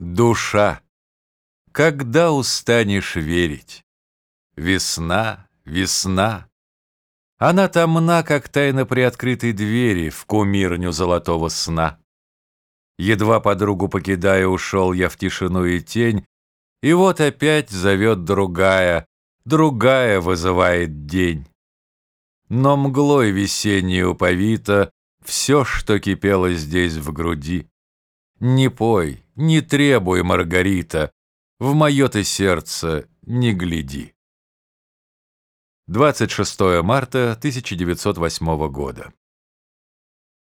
Душа, когда устанешь верить? Весна, весна. Она томна, как тайна приоткрытой двери В кумирню золотого сна. Едва подругу покидая, ушел я в тишину и тень, И вот опять зовет другая, другая вызывает день. Но мглой весенней уповито Все, что кипело здесь в груди. Не пой, не требуй, Маргарита, В мое ты сердце не гляди. 26 марта 1908 года.